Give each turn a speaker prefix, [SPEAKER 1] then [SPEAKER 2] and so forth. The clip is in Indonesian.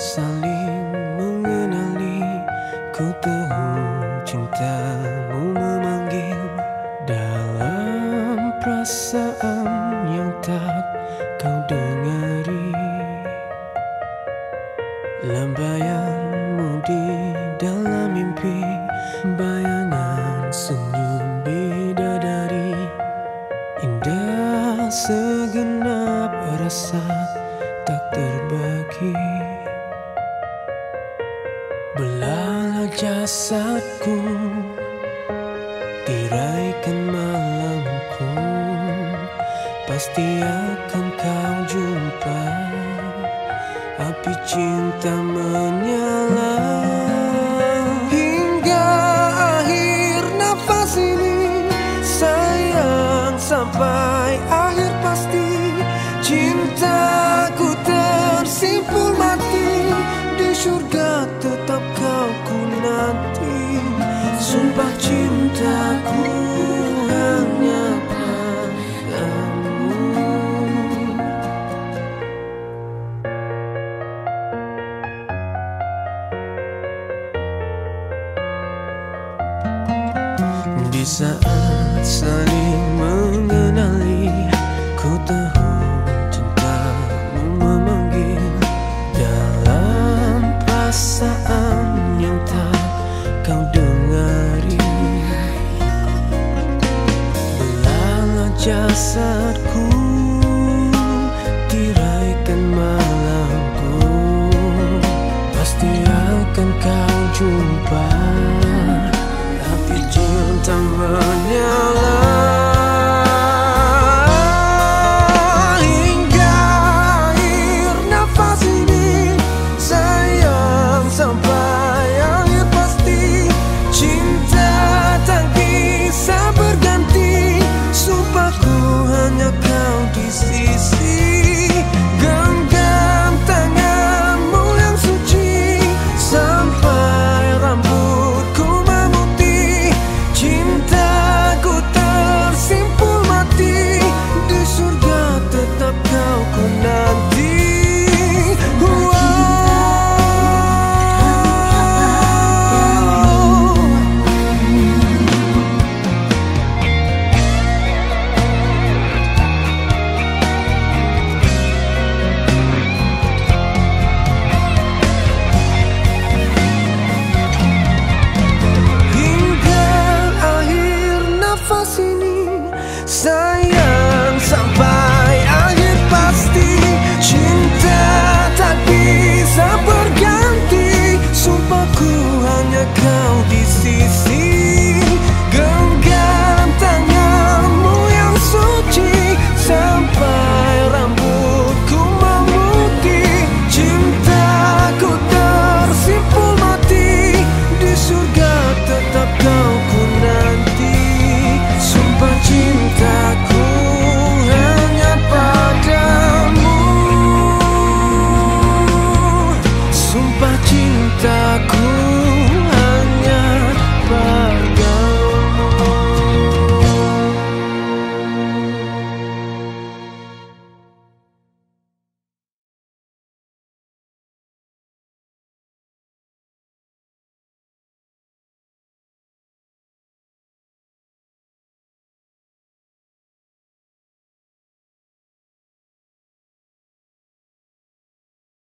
[SPEAKER 1] Saling mengenali. Ku tahu cintamu memanggil Dalam perasaan yang tak kau dengari. Lambayanmu di dalam mimpi Bayangan senyum bidadari. Indah segenap rasa Belah jasadku Tiraikan malamku. Pasti akan kau jumpa Api cinta menyala Cintaku hanya padamu Di saat saling mengenali Ku tahu jasadku